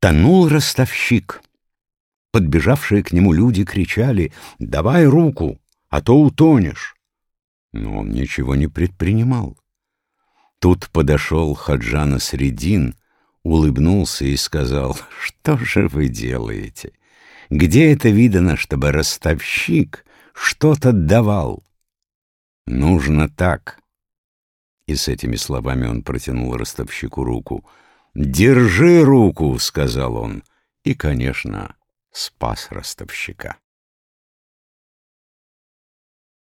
Тонул ростовщик. Подбежавшие к нему люди кричали «Давай руку, а то утонешь!» Но он ничего не предпринимал. Тут подошел Хаджана Средин, улыбнулся и сказал «Что же вы делаете? Где это видано, чтобы ростовщик что-то давал?» «Нужно так». И с этими словами он протянул ростовщику руку — «Держи руку», — сказал он, и, конечно, спас ростовщика.